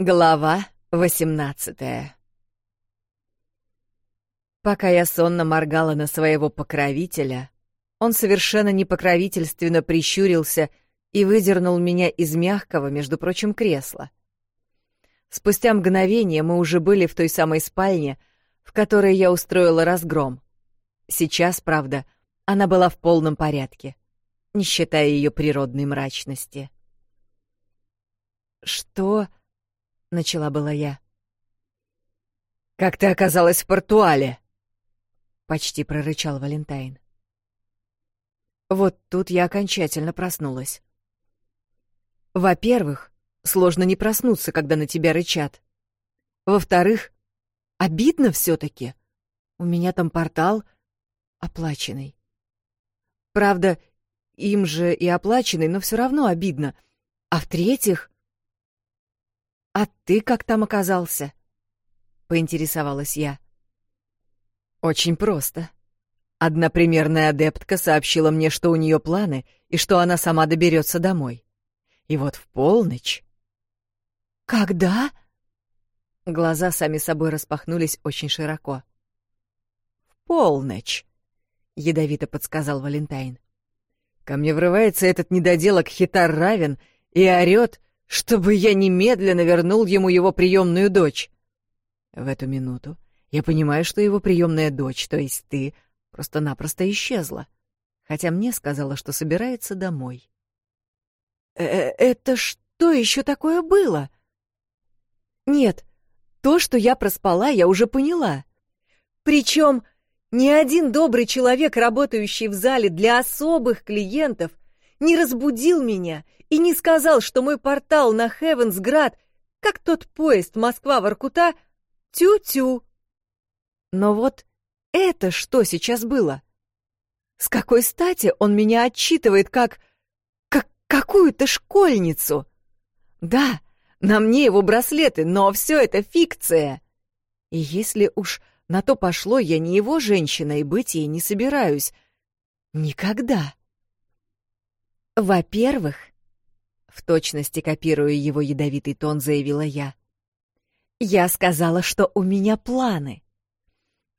Глава восемнадцатая Пока я сонно моргала на своего покровителя, он совершенно непокровительственно прищурился и выдернул меня из мягкого, между прочим, кресла. Спустя мгновение мы уже были в той самой спальне, в которой я устроила разгром. Сейчас, правда, она была в полном порядке, не считая ее природной мрачности. «Что?» — — начала была я. «Как ты оказалась в Портуале?» — почти прорычал Валентайн. Вот тут я окончательно проснулась. Во-первых, сложно не проснуться, когда на тебя рычат. Во-вторых, обидно все таки У меня там портал оплаченный. Правда, им же и оплаченный, но все равно обидно. А в-третьих, «А ты как там оказался?» — поинтересовалась я. «Очень просто. Одна примерная адептка сообщила мне, что у нее планы и что она сама доберется домой. И вот в полночь...» «Когда?» Глаза сами собой распахнулись очень широко. «В полночь», — ядовито подсказал Валентайн. «Ко мне врывается этот недоделок Хитар Равен и орёт, чтобы я немедленно вернул ему его приемную дочь. В эту минуту я понимаю, что его приемная дочь, то есть ты, просто-напросто исчезла, хотя мне сказала, что собирается домой. Э, э «Это что еще такое было?» «Нет, то, что я проспала, я уже поняла. Причем ни один добрый человек, работающий в зале для особых клиентов, не разбудил меня и не сказал, что мой портал на Хевенсград, как тот поезд Москва-Воркута, тю-тю. Но вот это что сейчас было? С какой стати он меня отчитывает как... как какую-то школьницу? Да, на мне его браслеты, но все это фикция. И если уж на то пошло, я не его женщина и быть ей не собираюсь. Никогда. «Во-первых...» — в точности копируя его ядовитый тон, заявила я. «Я сказала, что у меня планы.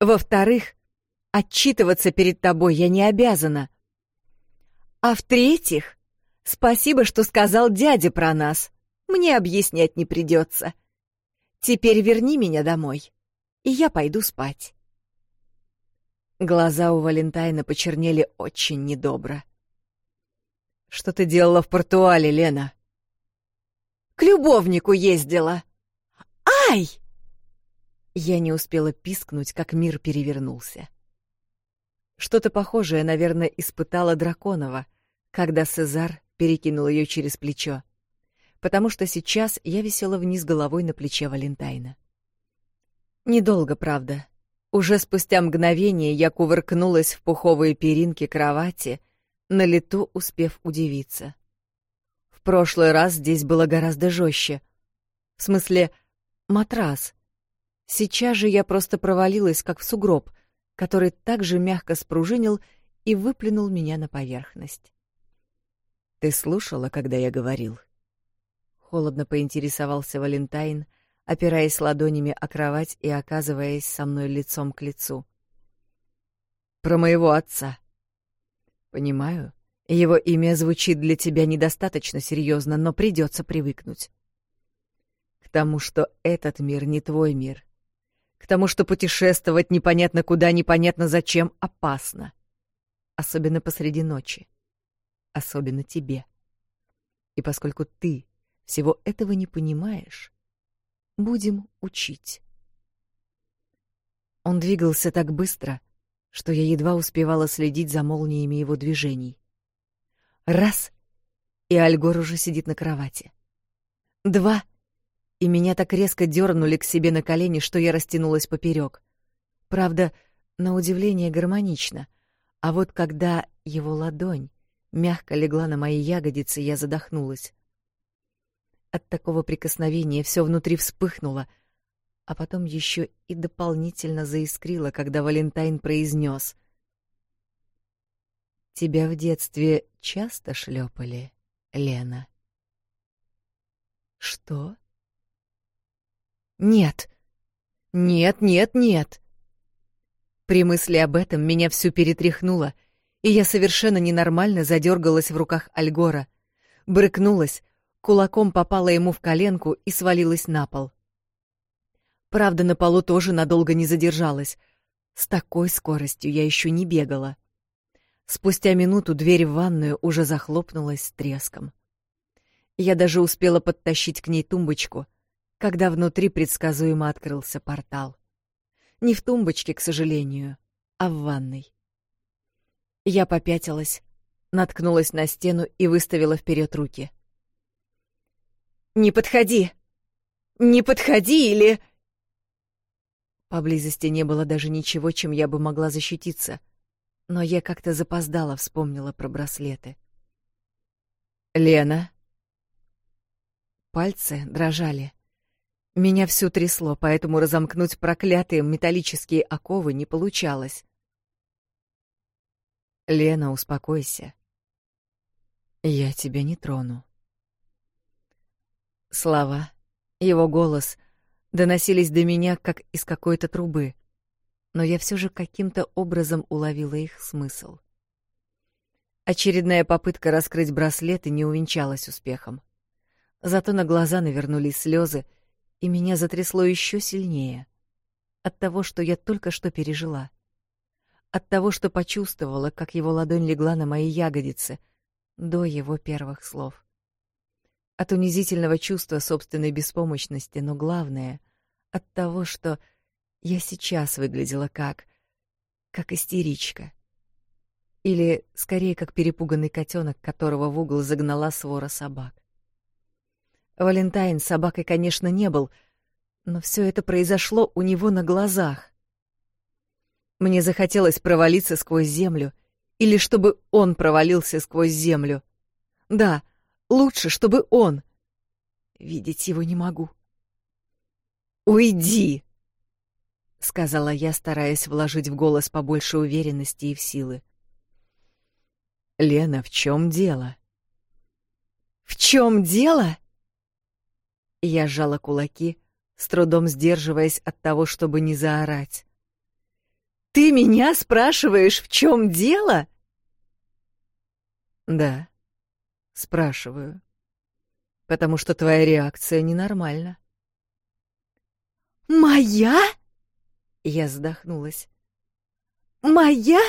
Во-вторых, отчитываться перед тобой я не обязана. А в-третьих, спасибо, что сказал дяде про нас. Мне объяснять не придется. Теперь верни меня домой, и я пойду спать». Глаза у Валентайна почернели очень недобро. — что ты делала в Портуале, Лена? К любовнику ездила. Ай! Я не успела пискнуть, как мир перевернулся. Что-то похожее, наверное, испытала Драконова, когда Сезар перекинул ее через плечо, потому что сейчас я висела вниз головой на плече Валентайна. Недолго, правда. Уже спустя мгновение я кувыркнулась в пуховые перинки кровати — на лету успев удивиться. В прошлый раз здесь было гораздо жестче. В смысле, матрас. Сейчас же я просто провалилась, как в сугроб, который также мягко спружинил и выплюнул меня на поверхность. «Ты слушала, когда я говорил?» Холодно поинтересовался Валентайн, опираясь ладонями о кровать и оказываясь со мной лицом к лицу. «Про моего отца», Понимаю. Его имя звучит для тебя недостаточно серьезно, но придется привыкнуть. К тому, что этот мир не твой мир. К тому, что путешествовать непонятно куда, непонятно зачем опасно. Особенно посреди ночи. Особенно тебе. И поскольку ты всего этого не понимаешь, будем учить. Он двигался так быстро, что я едва успевала следить за молниями его движений. Раз — и Альгор уже сидит на кровати. Два — и меня так резко дернули к себе на колени, что я растянулась поперек. Правда, на удивление гармонично, а вот когда его ладонь мягко легла на мои ягодицы, я задохнулась. От такого прикосновения все внутри вспыхнуло — а потом еще и дополнительно заискрило, когда Валентайн произнес: Тебя в детстве часто шлепали, Лена. Что? Нет. Нет, нет, нет. При мысли об этом меня всю перетряхнуло, и я совершенно ненормально задергалась в руках Альгора, брыкнулась, кулаком попала ему в коленку и свалилась на пол. Правда, на полу тоже надолго не задержалась. С такой скоростью я еще не бегала. Спустя минуту дверь в ванную уже захлопнулась с треском. Я даже успела подтащить к ней тумбочку, когда внутри предсказуемо открылся портал. Не в тумбочке, к сожалению, а в ванной. Я попятилась, наткнулась на стену и выставила вперед руки. «Не подходи! Не подходи или...» Поблизости а не было даже ничего, чем я бы могла защититься. Но я как-то запоздала вспомнила про браслеты. «Лена?» Пальцы дрожали. Меня всю трясло, поэтому разомкнуть проклятые металлические оковы не получалось. «Лена, успокойся. Я тебя не трону». Слова, его голос — доносились до меня, как из какой-то трубы, но я все же каким-то образом уловила их смысл. Очередная попытка раскрыть браслеты не увенчалась успехом. Зато на глаза навернулись слезы, и меня затрясло еще сильнее от того, что я только что пережила, от того, что почувствовала, как его ладонь легла на мои ягодицы до его первых слов. От унизительного чувства собственной беспомощности, но главное — от того, что я сейчас выглядела как... как истеричка. Или, скорее, как перепуганный котенок, которого в угол загнала свора собак. Валентайн собакой, конечно, не был, но все это произошло у него на глазах. Мне захотелось провалиться сквозь землю, или чтобы он провалился сквозь землю. Да, — Лучше, чтобы он. Видеть его не могу. «Уйди!» — сказала я, стараясь вложить в голос побольше уверенности и в силы. «Лена, в чем дело?» «В чем дело?» Я сжала кулаки, с трудом сдерживаясь от того, чтобы не заорать. «Ты меня спрашиваешь, в чем дело?» «Да», Спрашиваю. Потому что твоя реакция ненормальна. «Моя?» Я вздохнулась. «Моя?»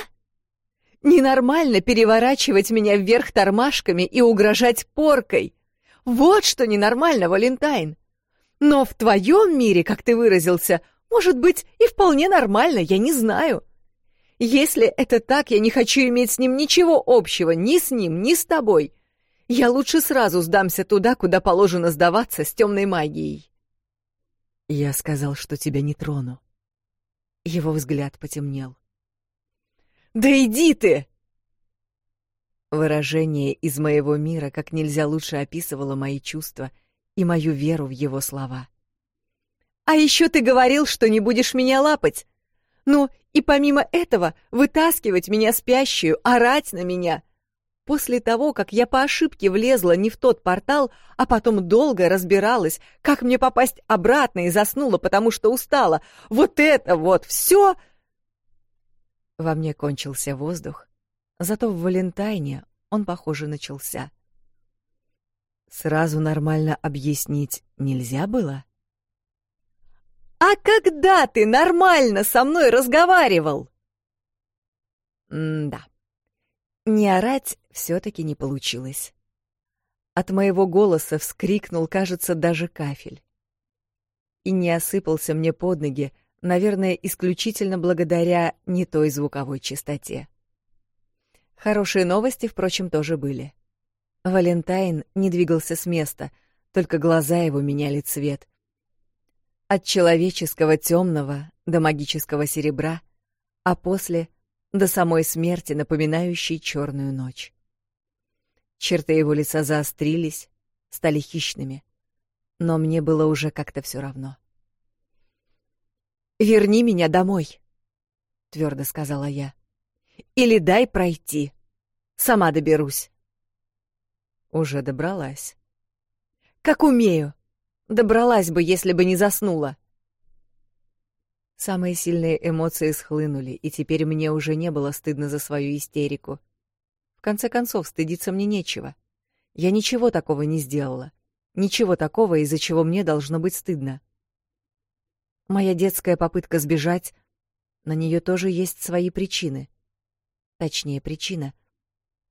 Ненормально переворачивать меня вверх тормашками и угрожать поркой. Вот что ненормально, Валентайн. Но в твоем мире, как ты выразился, может быть и вполне нормально, я не знаю. Если это так, я не хочу иметь с ним ничего общего, ни с ним, ни с тобой. Я лучше сразу сдамся туда, куда положено сдаваться с темной магией. Я сказал, что тебя не трону. Его взгляд потемнел. Да иди ты! Выражение из моего мира как нельзя лучше описывало мои чувства и мою веру в его слова. А еще ты говорил, что не будешь меня лапать. Ну, и помимо этого, вытаскивать меня спящую, орать на меня. После того, как я по ошибке влезла не в тот портал, а потом долго разбиралась, как мне попасть обратно и заснула, потому что устала. Вот это вот все! Во мне кончился воздух, зато в Валентайне он, похоже, начался. Сразу нормально объяснить нельзя было? «А когда ты нормально со мной разговаривал?» М «Да». Не орать все-таки не получилось. От моего голоса вскрикнул, кажется, даже кафель. И не осыпался мне под ноги, наверное, исключительно благодаря не той звуковой чистоте. Хорошие новости, впрочем, тоже были. Валентайн не двигался с места, только глаза его меняли цвет. От человеческого темного до магического серебра, а после до самой смерти напоминающей черную ночь. Черты его лица заострились, стали хищными, но мне было уже как-то все равно. «Верни меня домой», — твердо сказала я, — «или дай пройти, сама доберусь». Уже добралась. «Как умею! Добралась бы, если бы не заснула!» Самые сильные эмоции схлынули, и теперь мне уже не было стыдно за свою истерику. В конце концов, стыдиться мне нечего. Я ничего такого не сделала. Ничего такого, из-за чего мне должно быть стыдно. Моя детская попытка сбежать, на нее тоже есть свои причины. Точнее, причина.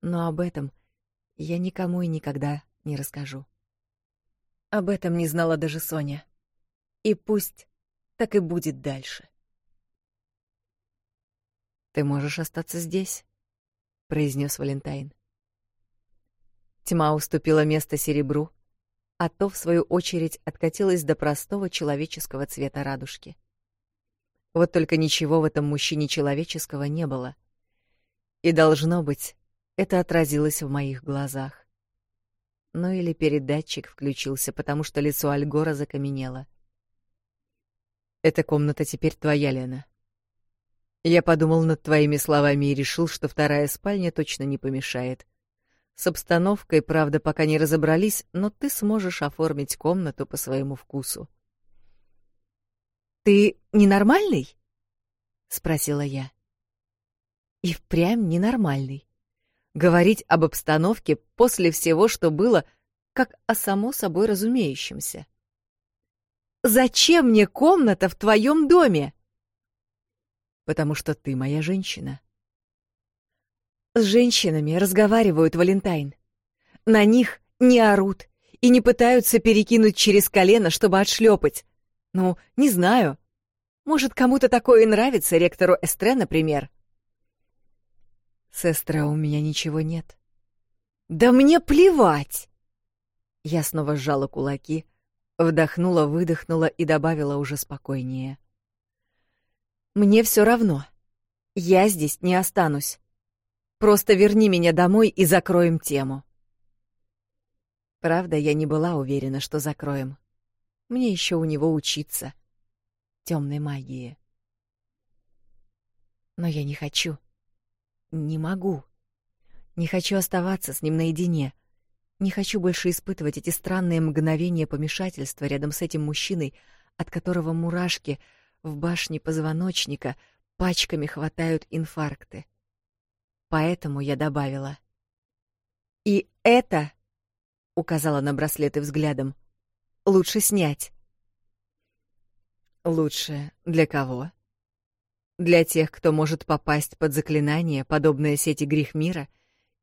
Но об этом я никому и никогда не расскажу. Об этом не знала даже Соня. И пусть так и будет дальше. «Ты можешь остаться здесь», — произнес Валентайн. Тьма уступила место серебру, а то, в свою очередь, откатилась до простого человеческого цвета радужки. Вот только ничего в этом мужчине человеческого не было. И, должно быть, это отразилось в моих глазах. Ну или передатчик включился, потому что лицо Альгора закаменело — эта комната теперь твоя, Лена. Я подумал над твоими словами и решил, что вторая спальня точно не помешает. С обстановкой, правда, пока не разобрались, но ты сможешь оформить комнату по своему вкусу. Ты ненормальный? спросила я. И впрямь ненормальный. Говорить об обстановке после всего, что было, как о само собой разумеющемся. Зачем мне комната в твоем доме? Потому что ты моя женщина. С женщинами разговаривают, Валентайн. На них не орут и не пытаются перекинуть через колено, чтобы отшлепать. Ну, не знаю. Может, кому-то такое и нравится, ректору Эстре, например. Сестра, у меня ничего нет. Да мне плевать! Я снова сжала кулаки, Вдохнула, выдохнула и добавила уже спокойнее. «Мне все равно. Я здесь не останусь. Просто верни меня домой и закроем тему». Правда, я не была уверена, что закроем. Мне еще у него учиться. Темной магии. Но я не хочу. Не могу. Не хочу оставаться с ним наедине — не хочу больше испытывать эти странные мгновения помешательства рядом с этим мужчиной, от которого мурашки в башне позвоночника пачками хватают инфаркты. Поэтому я добавила. «И это...» — указала на браслеты взглядом. «Лучше снять». «Лучше для кого?» «Для тех, кто может попасть под заклинание, подобное сети грех мира,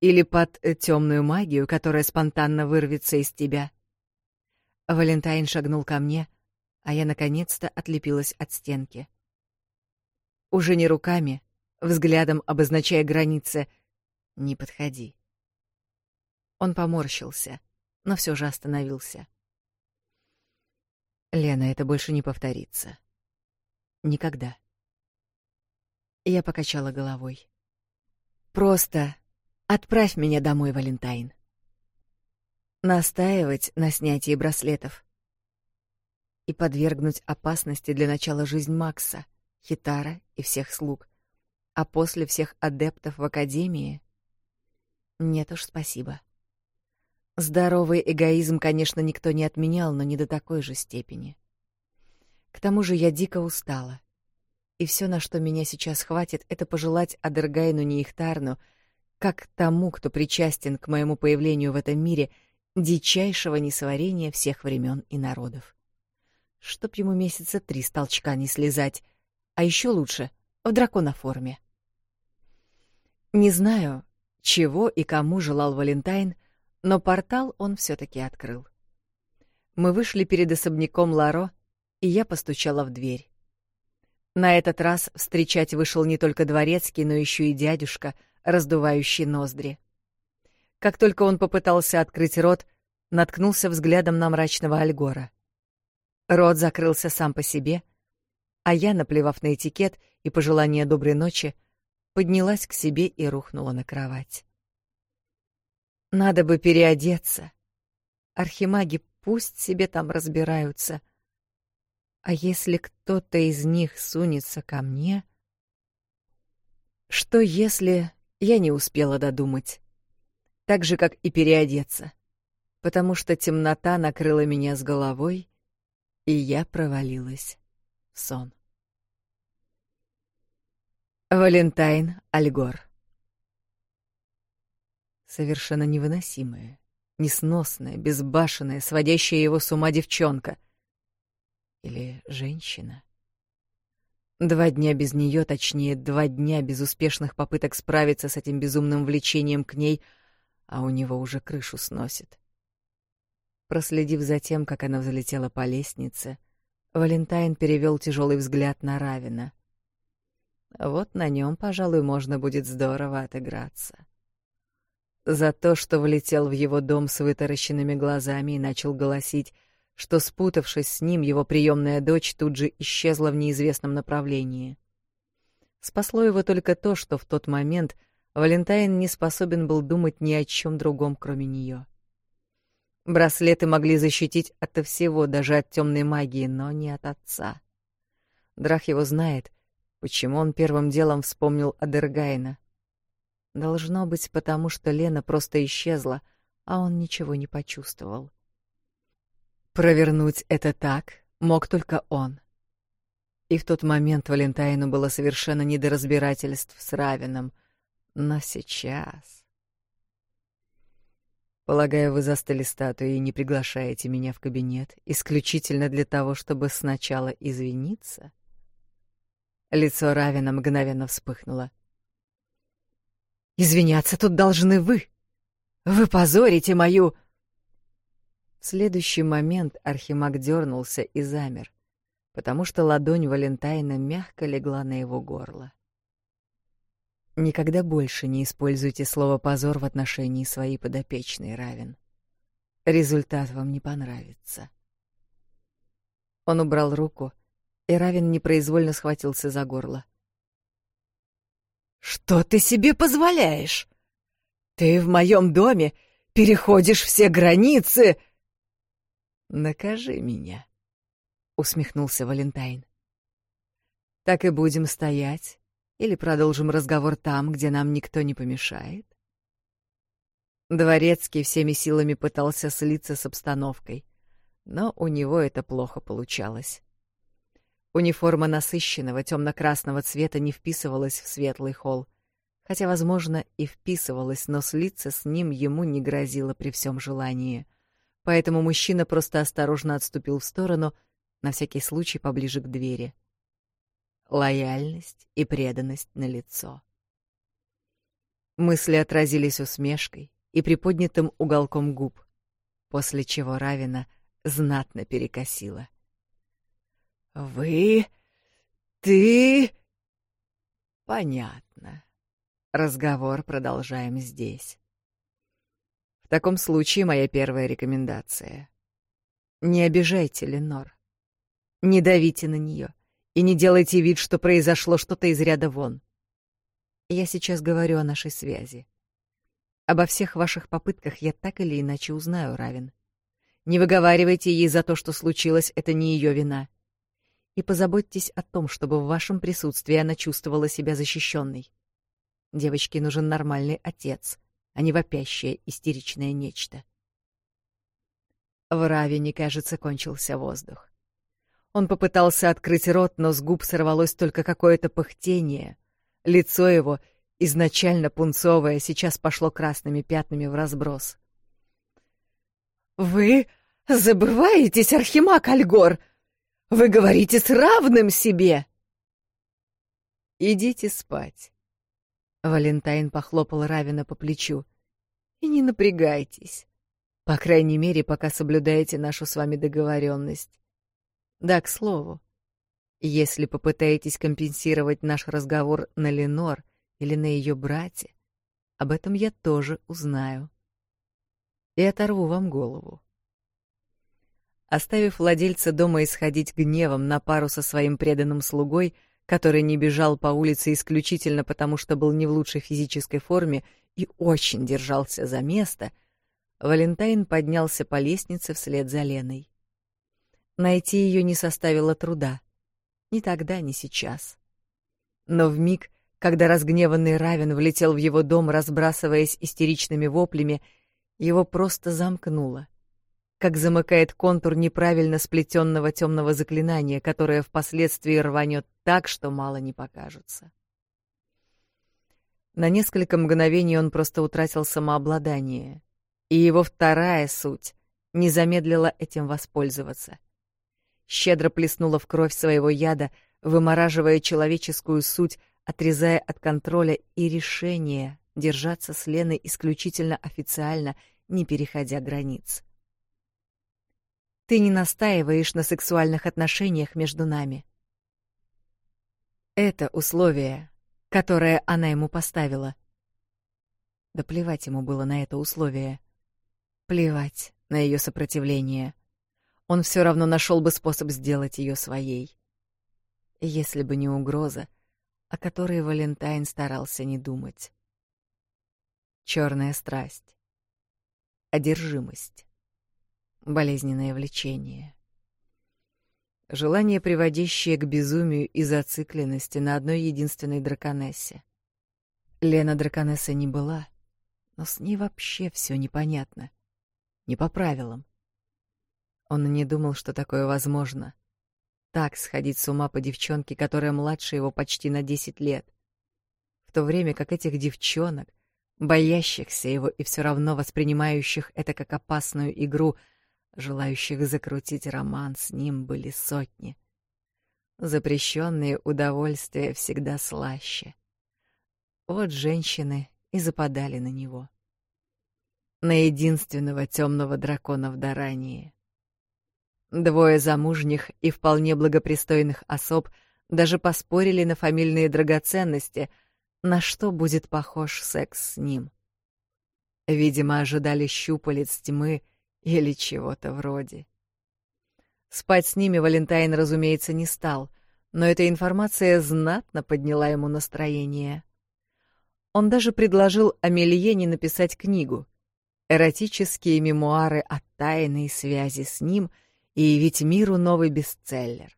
или под э, темную магию, которая спонтанно вырвется из тебя. Валентайн шагнул ко мне, а я наконец-то отлепилась от стенки. Уже не руками, взглядом обозначая границы «не подходи». Он поморщился, но все же остановился. «Лена, это больше не повторится. Никогда». Я покачала головой. «Просто Отправь меня домой, Валентайн. Настаивать на снятии браслетов и подвергнуть опасности для начала жизнь Макса, Хитара и всех слуг, а после всех адептов в Академии? Нет уж, спасибо. Здоровый эгоизм, конечно, никто не отменял, но не до такой же степени. К тому же я дико устала. И все, на что меня сейчас хватит, это пожелать Адергайну Неихтарну — как тому, кто причастен к моему появлению в этом мире, дичайшего несварения всех времен и народов. Чтоб ему месяца три с толчка не слезать, а еще лучше — в драконоформе. Не знаю, чего и кому желал Валентайн, но портал он все-таки открыл. Мы вышли перед особняком Ларо, и я постучала в дверь. На этот раз встречать вышел не только дворецкий, но еще и дядюшка — раздувающий ноздри. Как только он попытался открыть рот, наткнулся взглядом на мрачного Альгора. Рот закрылся сам по себе, а я, наплевав на этикет и пожелание доброй ночи, поднялась к себе и рухнула на кровать. «Надо бы переодеться. Архимаги пусть себе там разбираются. А если кто-то из них сунется ко мне...» Что если я не успела додумать. Так же, как и переодеться. Потому что темнота накрыла меня с головой, и я провалилась в сон. Валентайн Альгор Совершенно невыносимая, несносная, безбашенная, сводящая его с ума девчонка. Или женщина. Два дня без нее, точнее, два дня безуспешных попыток справиться с этим безумным влечением к ней, а у него уже крышу сносит. Проследив за тем, как она взлетела по лестнице, Валентайн перевел тяжелый взгляд на Равина. Вот на нем, пожалуй, можно будет здорово отыграться. За то, что влетел в его дом с вытаращенными глазами и начал голосить, что, спутавшись с ним, его приемная дочь тут же исчезла в неизвестном направлении. Спасло его только то, что в тот момент Валентайн не способен был думать ни о чем другом, кроме нее. Браслеты могли защитить от всего, даже от темной магии, но не от отца. Драх его знает, почему он первым делом вспомнил о Дергайна. Должно быть, потому что Лена просто исчезла, Провернуть это так мог только он. И в тот момент Валентайну было совершенно не до разбирательств с Равином. Но сейчас... Полагаю, вы застали статую и не приглашаете меня в кабинет исключительно для того, чтобы сначала извиниться? Лицо Равина мгновенно вспыхнуло. «Извиняться тут должны вы! Вы позорите мою...» следующий момент Архимаг дернулся и замер, потому что ладонь Валентайна мягко легла на его горло. Никогда больше не используйте слово «позор» в отношении своей подопечной, Равен. Результат вам не понравится. Он убрал руку, и Равен непроизвольно схватился за горло. «Что ты себе позволяешь? Ты в моем доме переходишь все границы!» «Накажи меня», — усмехнулся Валентайн. «Так и будем стоять, или продолжим разговор там, где нам никто не помешает?» Дворецкий всеми силами пытался слиться с обстановкой, но у него это плохо получалось. Униформа насыщенного темно-красного цвета не вписывалась в светлый холл, хотя, возможно, и вписывалась, но слиться с ним ему не грозило при всем желании поэтому мужчина просто осторожно отступил в сторону, на всякий случай поближе к двери. Лояльность и преданность на лицо. Мысли отразились усмешкой и приподнятым уголком губ, после чего Равина знатно перекосила. «Вы... ты...» «Понятно. Разговор продолжаем здесь» таком случае моя первая рекомендация. Не обижайте Ленор. Не давите на нее и не делайте вид, что произошло что-то из ряда вон. Я сейчас говорю о нашей связи. Обо всех ваших попытках я так или иначе узнаю, Равен. Не выговаривайте ей за то, что случилось, это не ее вина. И позаботьтесь о том, чтобы в вашем присутствии она чувствовала себя защищенной. Девочке нужен нормальный отец, а не вопящее истеричное нечто. В Равине, кажется, кончился воздух. Он попытался открыть рот, но с губ сорвалось только какое-то пыхтение. Лицо его, изначально пунцовое, сейчас пошло красными пятнами в разброс. «Вы забываетесь, Архимаг Альгор! Вы говорите с равным себе!» «Идите спать!» Валентайн похлопал Равина по плечу. «И не напрягайтесь. По крайней мере, пока соблюдаете нашу с вами договоренность. Да, к слову, если попытаетесь компенсировать наш разговор на Ленор или на ее брате, об этом я тоже узнаю. И оторву вам голову». Оставив владельца дома исходить гневом на пару со своим преданным слугой, — который не бежал по улице исключительно потому, что был не в лучшей физической форме и очень держался за место, Валентайн поднялся по лестнице вслед за Леной. Найти ее не составило труда. Ни тогда, ни сейчас. Но в миг, когда разгневанный Равен влетел в его дом, разбрасываясь истеричными воплями, его просто замкнуло как замыкает контур неправильно сплетенного темного заклинания, которое впоследствии рванет так, что мало не покажется. На несколько мгновений он просто утратил самообладание, и его вторая суть не замедлила этим воспользоваться. Щедро плеснула в кровь своего яда, вымораживая человеческую суть, отрезая от контроля и решения держаться с Леной исключительно официально, не переходя границ. — ты не настаиваешь на сексуальных отношениях между нами. Это условие, которое она ему поставила. Да плевать ему было на это условие. Плевать на ее сопротивление. Он все равно нашел бы способ сделать ее своей. Если бы не угроза, о которой Валентайн старался не думать. Черная страсть. Одержимость болезненное влечение. Желание, приводящее к безумию и зацикленности на одной единственной драконессе. Лена драконесса не была, но с ней вообще все непонятно. Не по правилам. Он не думал, что такое возможно. Так сходить с ума по девчонке, которая младше его почти на 10 лет. В то время как этих девчонок, боящихся его и все равно воспринимающих это как опасную игру — желающих закрутить роман с ним были сотни. Запрещенные удовольствия всегда слаще. Вот женщины и западали на него. На единственного темного дракона в Дарании. Двое замужних и вполне благопристойных особ даже поспорили на фамильные драгоценности, на что будет похож секс с ним. Видимо, ожидали щупалец тьмы — или чего-то вроде. Спать с ними Валентайн, разумеется, не стал, но эта информация знатно подняла ему настроение. Он даже предложил Амельене написать книгу «Эротические мемуары о тайной связи с ним» и явить миру новый бестселлер.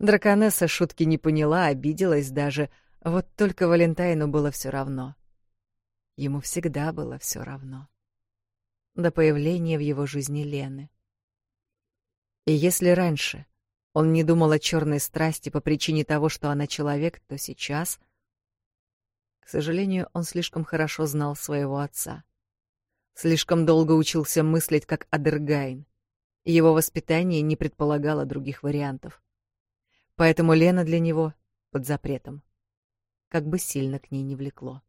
Драконесса шутки не поняла, обиделась даже, вот только Валентайну было все равно. Ему всегда было все равно до появления в его жизни Лены. И если раньше он не думал о черной страсти по причине того, что она человек, то сейчас... К сожалению, он слишком хорошо знал своего отца. Слишком долго учился мыслить как Адергайн. и Его воспитание не предполагало других вариантов. Поэтому Лена для него под запретом. Как бы сильно к ней не влекло.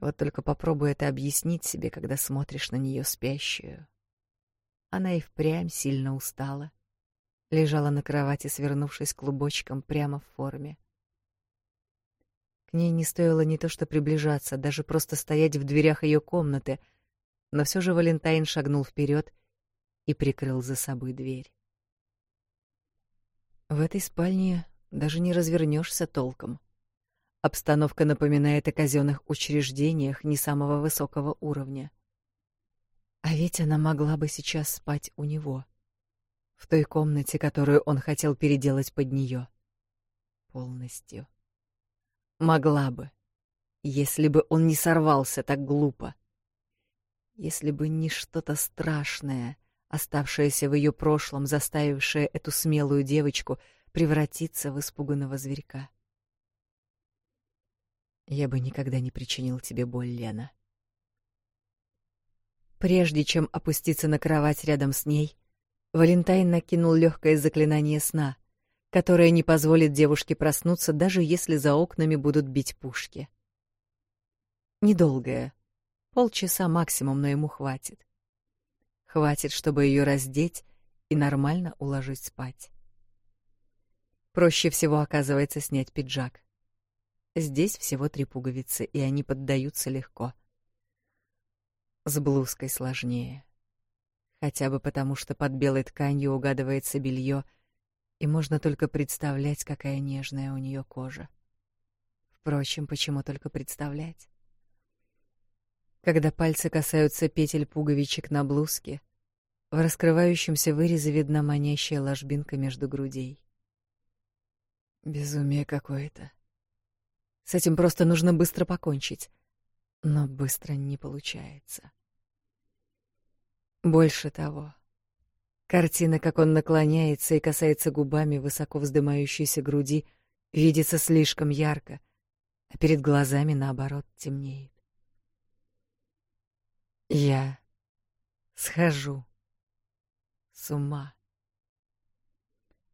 Вот только попробуй это объяснить себе, когда смотришь на нее спящую. Она и впрямь сильно устала. Лежала на кровати, свернувшись клубочком прямо в форме. К ней не стоило не то что приближаться, даже просто стоять в дверях ее комнаты, но все же Валентайн шагнул вперед и прикрыл за собой дверь. В этой спальне даже не развернешься толком — Обстановка напоминает о казенных учреждениях не самого высокого уровня. А ведь она могла бы сейчас спать у него, в той комнате, которую он хотел переделать под нее. Полностью. Могла бы, если бы он не сорвался так глупо. Если бы не что-то страшное, оставшееся в ее прошлом, заставившее эту смелую девочку превратиться в испуганного зверька. — я бы никогда не причинил тебе боль, Лена. Прежде чем опуститься на кровать рядом с ней, Валентайн накинул легкое заклинание сна, которое не позволит девушке проснуться, даже если за окнами будут бить пушки. Недолгое, полчаса максимум, но ему хватит. Хватит, чтобы ее раздеть и нормально уложить спать. Проще всего оказывается снять пиджак. Здесь всего три пуговицы, и они поддаются легко. С блузкой сложнее. Хотя бы потому, что под белой тканью угадывается белье, и можно только представлять, какая нежная у нее кожа. Впрочем, почему только представлять? Когда пальцы касаются петель пуговичек на блузке, в раскрывающемся вырезе видна манящая ложбинка между грудей. Безумие какое-то. С этим просто нужно быстро покончить. Но быстро не получается. Больше того, картина, как он наклоняется и касается губами высоко вздымающейся груди, видится слишком ярко, а перед глазами, наоборот, темнеет. Я схожу с ума.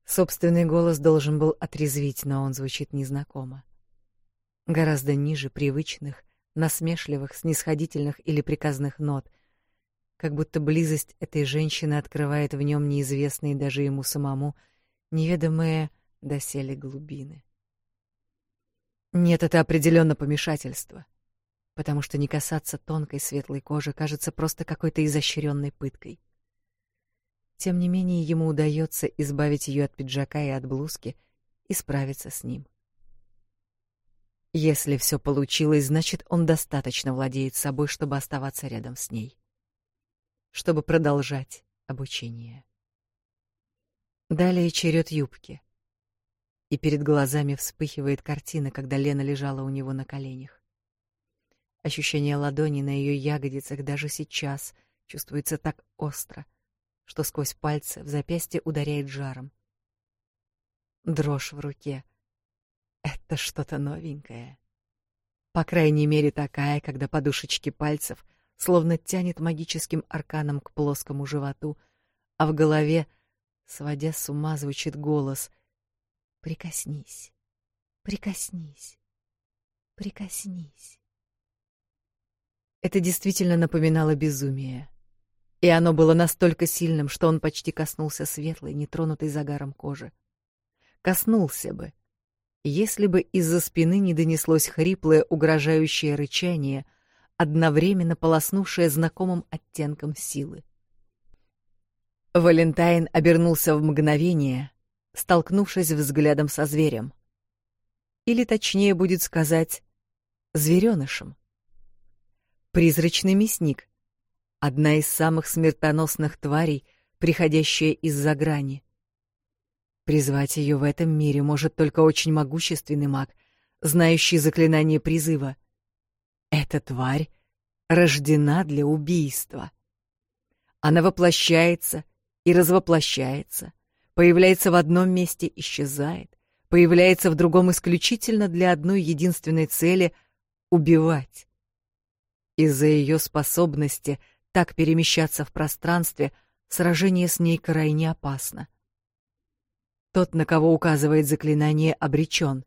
Собственный голос должен был отрезвить, но он звучит незнакомо. Гораздо ниже привычных, насмешливых, снисходительных или приказных нот, как будто близость этой женщины открывает в нем неизвестные даже ему самому неведомые доселе глубины. Нет, это определенно помешательство, потому что не касаться тонкой светлой кожи кажется просто какой-то изощренной пыткой. Тем не менее, ему удается избавить ее от пиджака и от блузки и справиться с ним. Если все получилось, значит, он достаточно владеет собой, чтобы оставаться рядом с ней. Чтобы продолжать обучение. Далее черед юбки. И перед глазами вспыхивает картина, когда Лена лежала у него на коленях. Ощущение ладони на ее ягодицах даже сейчас чувствуется так остро, что сквозь пальцы в запястье ударяет жаром. Дрожь в руке — Это что-то новенькое. По крайней мере, такая, когда подушечки пальцев словно тянет магическим арканом к плоскому животу, а в голове, сводя с ума, звучит голос: "Прикоснись. Прикоснись. Прикоснись". Это действительно напоминало безумие. И оно было настолько сильным, что он почти коснулся светлой, нетронутой загаром кожи. Коснулся бы, Если бы из-за спины не донеслось хриплое угрожающее рычание, одновременно полоснувшее знакомым оттенком силы. Валентайн обернулся в мгновение, столкнувшись взглядом со зверем. Или точнее будет сказать, зверёнышем. Призрачный мясник — одна из самых смертоносных тварей, приходящая из-за грани. Призвать ее в этом мире может только очень могущественный маг, знающий заклинание призыва. Эта тварь рождена для убийства. Она воплощается и развоплощается, появляется в одном месте, исчезает, появляется в другом исключительно для одной единственной цели — убивать. Из-за ее способности так перемещаться в пространстве сражение с ней крайне опасно. Тот, на кого указывает заклинание, обречен,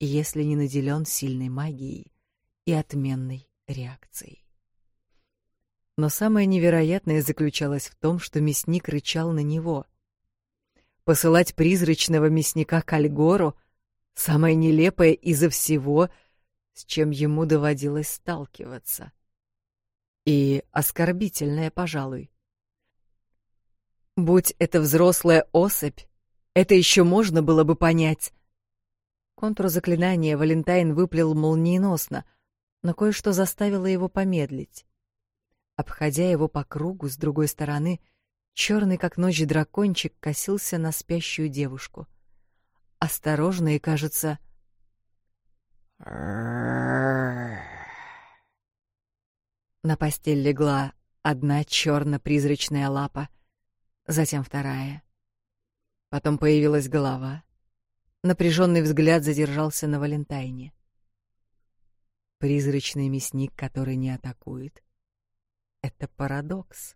если не наделен сильной магией и отменной реакцией. Но самое невероятное заключалось в том, что мясник рычал на него. Посылать призрачного мясника к Альгору — самое нелепое изо всего, с чем ему доводилось сталкиваться. И оскорбительное, пожалуй. Будь это взрослая особь, это еще можно было бы понять. Контур заклинания Валентайн выплел молниеносно, но кое-что заставило его помедлить. Обходя его по кругу с другой стороны, черный как ночь дракончик косился на спящую девушку. Осторожно и, кажется... На постель легла одна черно-призрачная лапа, затем вторая — Потом появилась голова. Напряженный взгляд задержался на Валентайне. Призрачный мясник, который не атакует. Это парадокс.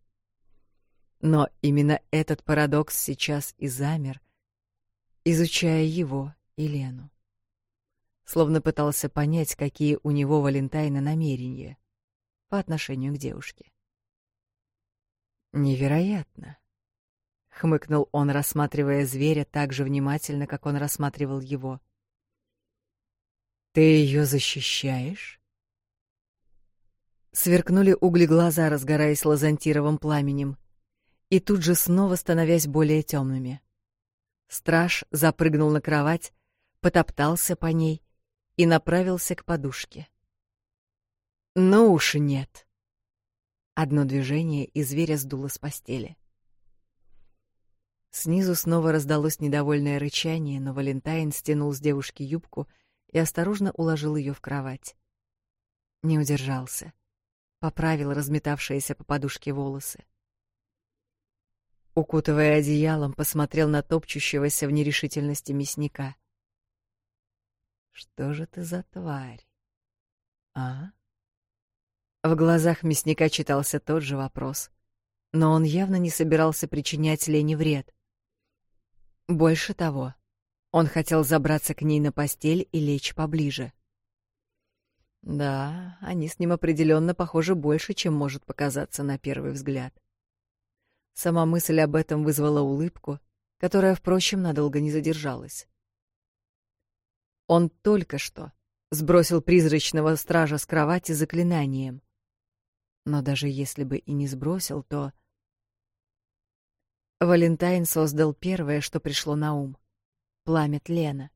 Но именно этот парадокс сейчас и замер, изучая его и Лену. Словно пытался понять, какие у него Валентайна намерения по отношению к девушке. Невероятно, хмыкнул он, рассматривая зверя так же внимательно, как он рассматривал его. Ты ее защищаешь? Сверкнули угли глаза, разгораясь лазантировым пламенем, и тут же снова становясь более темными. Страж запрыгнул на кровать, потоптался по ней и направился к подушке. Но «Ну уж нет. Одно движение, и зверя сдуло с постели. Снизу снова раздалось недовольное рычание, но Валентайн стянул с девушки юбку и осторожно уложил ее в кровать. Не удержался. Поправил разметавшиеся по подушке волосы. Укутывая одеялом, посмотрел на топчущегося в нерешительности мясника. «Что же ты за тварь? А?» В глазах мясника читался тот же вопрос, но он явно не собирался причинять Лене вред. Больше того, он хотел забраться к ней на постель и лечь поближе. Да, они с ним определенно похожи больше, чем может показаться на первый взгляд. Сама мысль об этом вызвала улыбку, которая, впрочем, надолго не задержалась. Он только что сбросил призрачного стража с кровати заклинанием. Но даже если бы и не сбросил, то Валентайн создал первое, что пришло на ум — пламя тлена.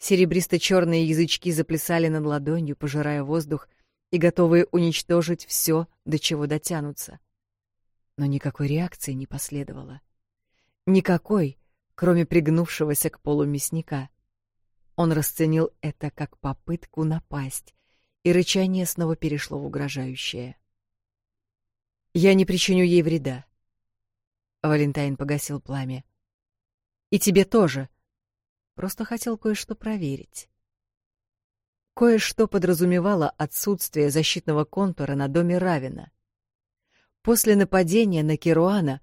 Серебристо-черные язычки заплясали над ладонью, пожирая воздух, и готовые уничтожить все, до чего дотянутся. Но никакой реакции не последовало. Никакой, кроме пригнувшегося к полу мясника. Он расценил это как попытку напасть, и рычание снова перешло в угрожающее. «Я не причиню ей вреда», Валентайн погасил пламя. И тебе тоже. Просто хотел кое-что проверить. Кое-что подразумевало отсутствие защитного контура на доме Равина. После нападения на Керуана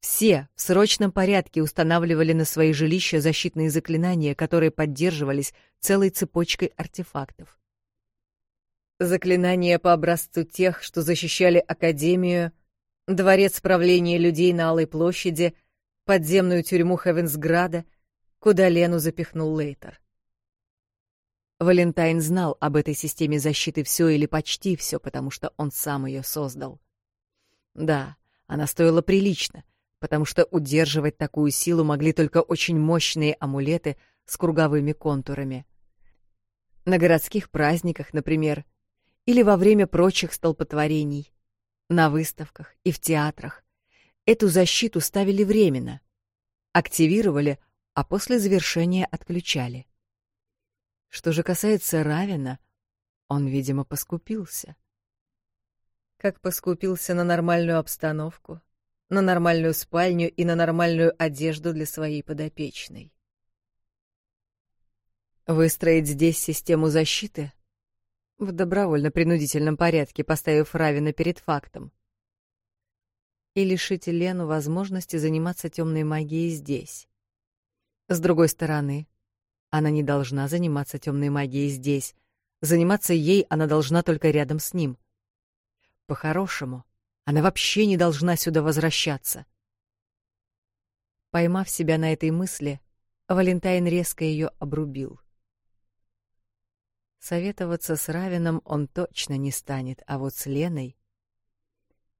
все в срочном порядке устанавливали на свои жилища защитные заклинания, которые поддерживались целой цепочкой артефактов. Заклинания по образцу тех, что защищали Академию — дворец правления людей на Алой площади, подземную тюрьму Хевенсграда, куда Лену запихнул Лейтер. Валентайн знал об этой системе защиты все или почти все, потому что он сам ее создал. Да, она стоила прилично — потому что удерживать такую силу могли только очень мощные амулеты с круговыми контурами. На городских праздниках, например, или во время прочих столпотворений, на выставках и в театрах. Эту защиту ставили временно, активировали, а после завершения отключали. Что же касается Равина, он, видимо, поскупился. Как поскупился на нормальную обстановку, на нормальную спальню и на нормальную одежду для своей подопечной. Выстроить здесь систему защиты в добровольно-принудительном порядке, поставив Равина перед фактом. И лишить Лену возможности заниматься темной магией здесь. С другой стороны, она не должна заниматься темной магией здесь. Заниматься ей она должна только рядом с ним. По-хорошему, она вообще не должна сюда возвращаться. Поймав себя на этой мысли, Валентайн резко ее обрубил — Советоваться с Равином он точно не станет, а вот с Леной...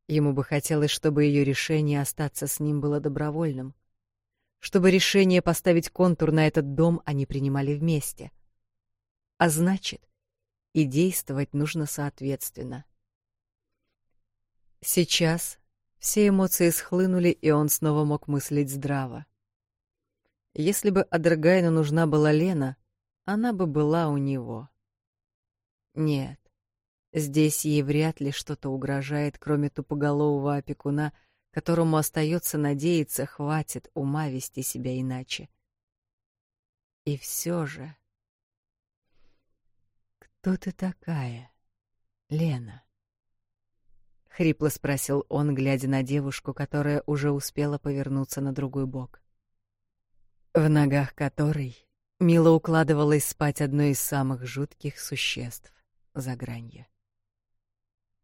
Ему бы хотелось, чтобы ее решение остаться с ним было добровольным. Чтобы решение поставить контур на этот дом они принимали вместе. А значит, и действовать нужно соответственно. Сейчас все эмоции схлынули, и он снова мог мыслить здраво. Если бы Адергайну нужна была Лена, она бы была у него. — нет, здесь ей вряд ли что-то угрожает, кроме тупоголового опекуна, которому остается надеяться, хватит ума вести себя иначе. И все же... «Кто ты такая, Лена?» — хрипло спросил он, глядя на девушку, которая уже успела повернуться на другой бок. В ногах которой мило укладывалась спать одно из самых жутких существ. за гранью.